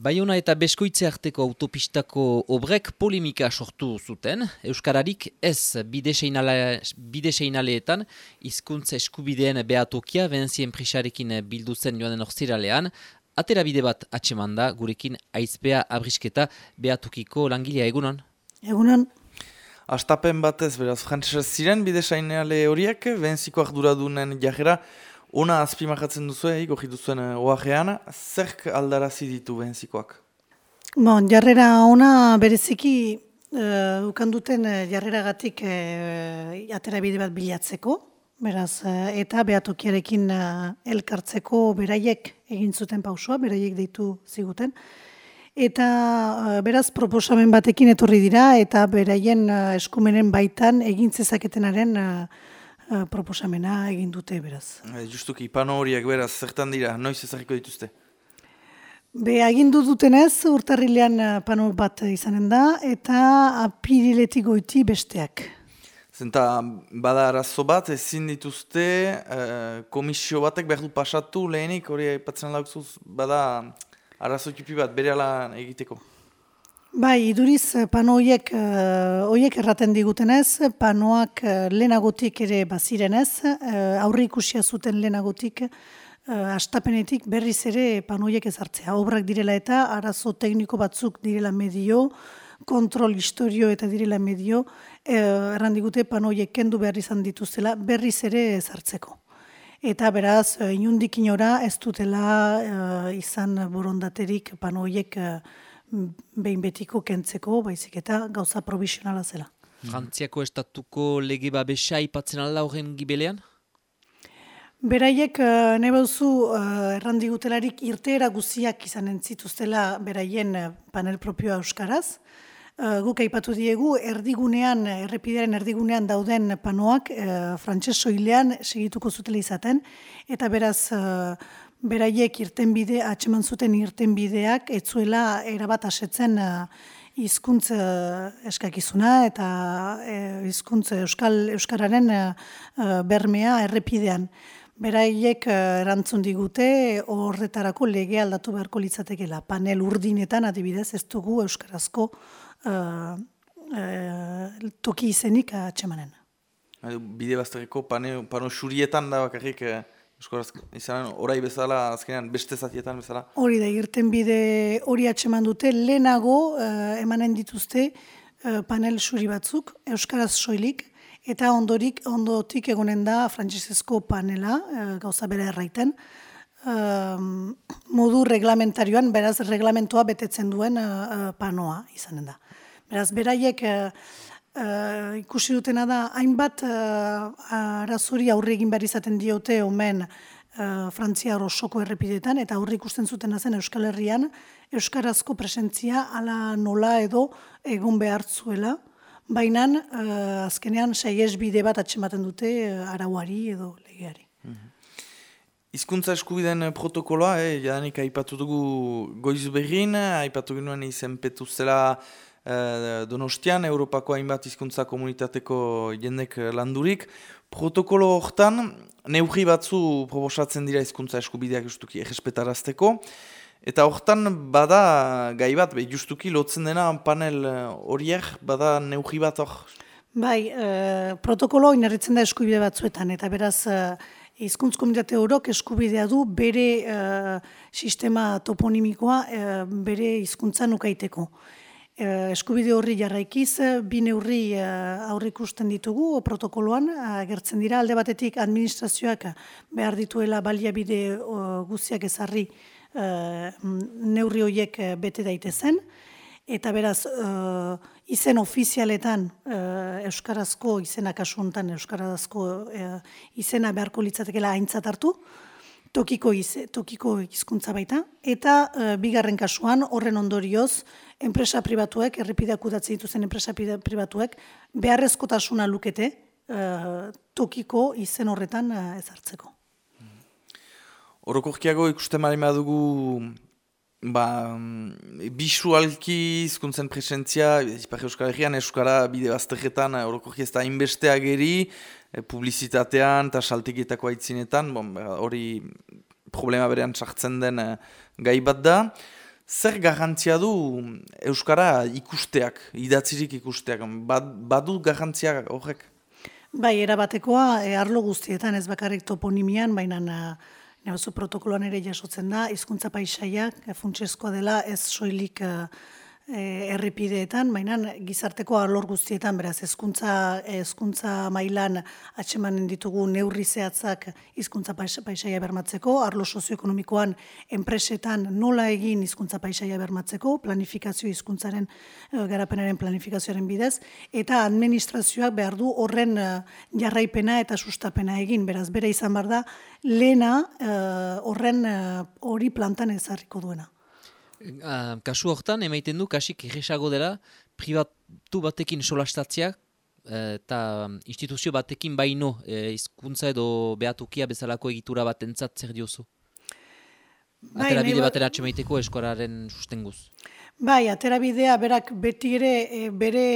Baiona eta Beskoitze arteko autopistako obrek polemika sortu zuten. Euskararik ez bide seinaleetan izkuntza eskubideen behatokia benzien prisarekin bildu zen joanen orziralean. Atera bide bat atxemanda gurekin aizpea abrisketa behatukiko langilea egunon? Egunon. Astapen batez, beraz, frantzesez ziren bide seinale horiek, benziko arduradunen jajera, Ona azpimarratzen duzu, eh, gogi duzuen uh, oajean, zerk aldarazi ditu benzikoak? Bon, jarrera ona bereziki uh, ukanduten uh, jarreragatik uh, atera bide bat bilatzeko, beraz, uh, eta behatokiarekin uh, elkartzeko beraiek egin zuten pausua, beraiek deitu ziguten. Eta beraz proposamen batekin etorri dira eta beraien uh, eskumenen baitan egin zezaketenaren Eh, proposamena egin dute beraz. E, justuki, pano horiek beraz, zertan dira, noiz ezagiko dituzte? Be, agindu dutenez, urtarrilean eh, pano bat izanen da, eta apiriletik goiti besteak. Zenta, bada arazo bat, ezin dituzte, komisio batek behar du pasatu lehenik, hori aipatzen lauzuz, bada arazo kipi bat, bere egiteko. Bai, iduriz eh, pano hoiek uh, erraten digutenez, panoak uh, lehenagotik ere bazirenez, uh, aurri ikusia zuten lehenagotik uh, astapenetik berriz ere pano hoiek ezartzea. Obrak direla eta arazo tekniko batzuk direla medio, kontrol historio eta direla medio, uh, erran digute pano hoiek kendu behar izan dituzela berriz ere ezartzeko. Eta beraz, inundik inora ez dutela izan borondaterik pano hoiek behin betiko kentzeko, baizik eta gauza provisionala zela. Frantziako estatuko lege babesa ipatzen alda horren gibelean? Beraiek, uh, nahi bauzu, uh, errandigutelarik irteera guziak izan entzituztela beraien uh, panel propioa euskaraz. Uh, guk aipatu diegu, erdigunean, errepidearen erdigunean dauden panoak uh, frantses soilean segituko zutela izaten, eta beraz, beraiek irtenbide atxeman zuten irtenbideak etzuela erabat asetzen uh, hizkuntza eskakizuna eta uh, hizkuntza euskal euskararen uh, bermea errepidean. Beraiek erantzun digute horretarako lege aldatu beharko litzatekeela. Panel urdinetan adibidez ez dugu euskarazko uh, toki izenik atxemanen. Bide baztereko pano xurietan da bakarrik Euskaraz, izan, orai bezala, azkenean, beste zatietan bezala? Hori da, irten bide hori atseman dute, lehenago uh, emanen dituzte uh, panel suri batzuk, Euskaraz soilik, eta ondorik, ondotik egonen da frantzisezko panela, uh, gauza bere erraiten, modu reglamentarioan, beraz, reglamentoa betetzen duen uh, panoa izanen da. Beraz, beraiek... Uh, ikusi dutena da, hainbat uh, arazuri aurre egin behar izaten diote omen uh, Frantzia osoko errepidetan, eta aurre ikusten zuten zen Euskal Herrian, Euskarazko presentzia ala nola edo egon behar zuela, baina uh, azkenean saiez bide bat atxematen dute uh, arauari edo legeari. Mhm. Hizkuntza eskubideen protokoloa, eh, jadanik aipatu dugu goiz berrin, aipatu genuen izenpetu zela Eh, Donostian, Europako hainbat hizkuntza komunitateko jendek landurik. Protokolo hortan, neugri batzu proposatzen dira hizkuntza eskubideak justuki egespetarazteko. Eta hortan bada gai bat, justuki lotzen dena panel horiek, bada neugri bat hor? Bai, e, protokolo inerritzen da eskubide batzuetan, eta beraz, e, Hizkuntz komunitate horok eskubidea du bere sistema toponimikoa bere hizkuntzan ukaiteko. Eh, eskubide horri jarraikiz, bi neurri uh, aurrikusten ditugu protokoloan, agertzen dira. Alde batetik administrazioak behar dituela baliabide guziak ezarri neurri horiek bete daitezen, eta beraz izen ofizialetan euskarazko izena kasuntan euskarazko izena beharko litzatekela aintzat hartu, tokiko ize, tokiko hizkuntza baita eta e, bigarren kasuan horren ondorioz enpresa pribatuek errepideak udatzen dituzten enpresa pribatuek beharrezkotasuna lukete e, tokiko izen horretan e, ezartzeko. Orokorkiago ikusten mali dugu ba, bisualki hizkuntzen presentzia, Ipar Euskal Herrian, Euskara bide bazterretan, orokorki ez da inbestea geri, e, publizitatean eta saltiketako aitzinetan, bon, hori problema berean sartzen den e, gai bat da. zer garrantzia du Euskara ikusteak, idatzirik ikusteak, badu garrantzia horrek? Bai, erabatekoa, e, arlo guztietan ez bakarrik toponimian, baina Nebazu protokoloan ere jasotzen da, hizkuntza paisaiak, funtsezkoa dela ez soilik e, errepideetan, baina gizarteko alor guztietan, beraz, hezkuntza hezkuntza mailan atxemanen ditugu neurri zehatzak hizkuntza paisaia bermatzeko, arlo sozioekonomikoan enpresetan nola egin hizkuntza paisaia bermatzeko, planifikazio hizkuntzaren e, garapenaren planifikazioaren bidez, eta administrazioak behar du horren e, jarraipena eta sustapena egin, beraz, bere izan bar da, lehena horren hori plantan ezarriko duena. Uh, kasu hortan, emaiten du, kasik egisago dela, privatu batekin solastatziak, eh, eta instituzio batekin baino, e, izkuntza edo behatukia bezalako egitura bat entzat zer diozu? Bai, atera bide batera atxemaiteko eskoraren sustenguz. Bai, atera bidea berak beti ere bere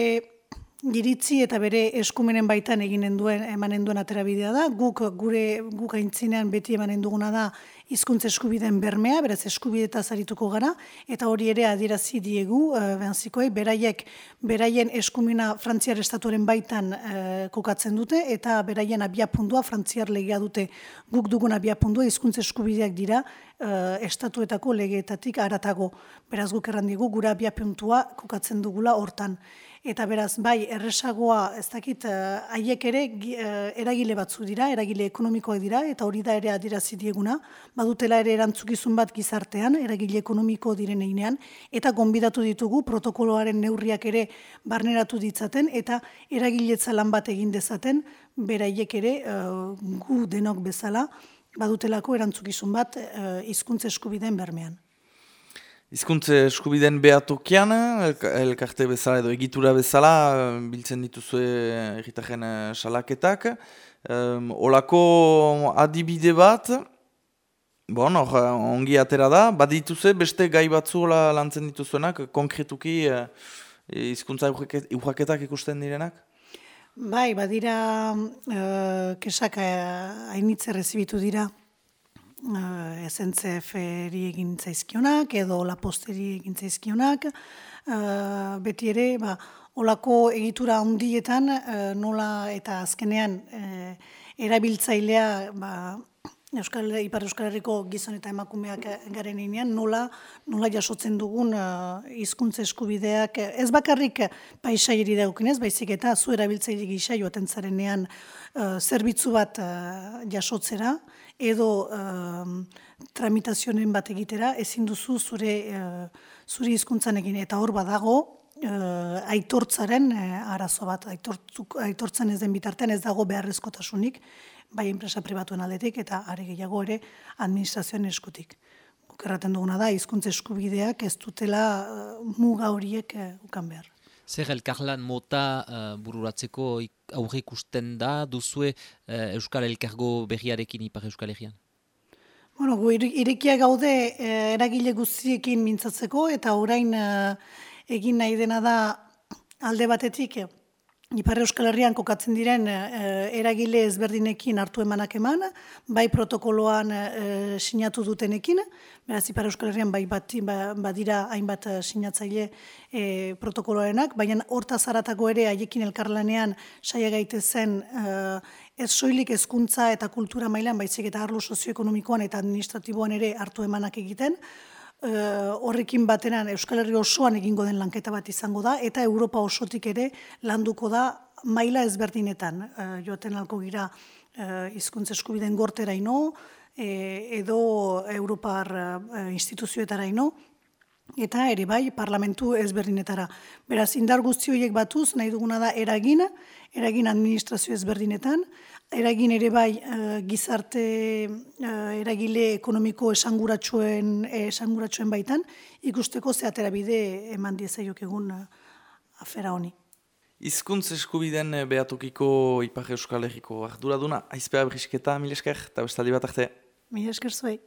giritzi eta bere eskumenen baitan eginen duen emanen duen aterabidea da. Guk gure guk aintzinean beti emanen duguna da hizkuntza eskubideen bermea, beraz eskubideta zarituko gara eta hori ere adierazi diegu uh, beraiek beraien eskumena Frantziar estatuaren baitan uh, kokatzen dute eta beraien abiapundua Frantziar legea dute. Guk dugun abiapundua hizkuntza eskubideak dira uh, estatuetako legeetatik aratago. Beraz guk errandigu gura abiapuntua kokatzen dugula hortan eta beraz, bai, erresagoa, ez dakit, eh, haiek ere eragile batzu dira, eragile ekonomikoak dira, eta hori da ere adirazi dieguna, badutela ere erantzukizun bat gizartean, eragile ekonomiko diren einean, eta gonbidatu ditugu protokoloaren neurriak ere barneratu ditzaten, eta eragiletza lan bat egin dezaten, beraiek ere uh, gu denok bezala, badutelako erantzukizun bat uh, hizkuntza eskubideen bermean. Hizkuntze eskubiden behatokian, elkarte bezala edo egitura bezala, biltzen dituzue erritaren eh, salaketak. Um, olako adibide bat, bon, or, ongi atera da, badituze beste gai batzu lantzen dituzuenak, konkretuki uh, hizkuntza urraketak ikusten direnak? Bai, badira, uh, kesak hainitze rezibitu dira uh, eh, esentzeferi egin zaizkionak edo laposteri egin zaizkionak. Uh, beti ere, ba, olako egitura handietan uh, nola eta azkenean uh, erabiltzailea ba, Euskal, Ipar Euskal Herriko gizon eta emakumeak garen inean, nola, nola jasotzen dugun hizkuntza eskubideak, ez bakarrik paisaieri daukin ez, baizik eta zu erabiltzaile gisa joaten zarenean uh, zerbitzu bat uh, jasotzera, edo uh, tramitazioen bat egitera, ezin duzu zure, uh, zure hizkuntzan egin. Eta hor badago, uh, aitortzaren uh, arazo bat, aitortzuk, aitortzen ez den bitartean ez dago beharrezkotasunik, bai enpresa pribatuen aldetik eta are gehiago ere administrazioen eskutik. Erraten duguna da, hizkuntza eskubideak ez dutela uh, muga horiek uh, ukan behar. Zer elkarlan mota uh, bururatzeko aurre ikusten da, duzue uh, Euskal Elkargo berriarekin ipar Euskal Herrian? Bueno, gu irekia gaude eh, eragile guztiekin mintzatzeko eta orain egin nahi dena da alde batetik Ipar Euskal Herrian kokatzen diren eragile ezberdinekin hartu emanak eman, bai protokoloan sinatu dutenekin, beraz Ipar Euskal Herrian bai bat, ba, badira hainbat sinatzaile e, protokoloarenak, baina horta zaratako ere haiekin elkarlanean saia gaite zen ez soilik hezkuntza eta kultura mailan, baizik eta arlo sozioekonomikoan eta administratiboan ere hartu emanak egiten, horrekin batenan Euskal Herri osoan egingo den lanketa bat izango da, eta Europa osotik ere landuko da maila ezberdinetan. Uh, joaten alko gira uh, izkuntza eskubiden gortera ino, edo Europar uh, instituzioetara ino, eta ere bai parlamentu ezberdinetara. Beraz, indar guzti horiek batuz, nahi duguna da eragin, eragin administrazio ezberdinetan, eragin ere bai uh, gizarte uh, eragile ekonomiko esanguratsuen esanguratsuen baitan ikusteko ze bide eman diezaiok egun afera honi. Hizkuntz eskubiden behatokiko Ipar Euskal Herriko arduraduna, aizpea brisketa, mil esker, eta bestaldi bat arte. Mil esker zuei.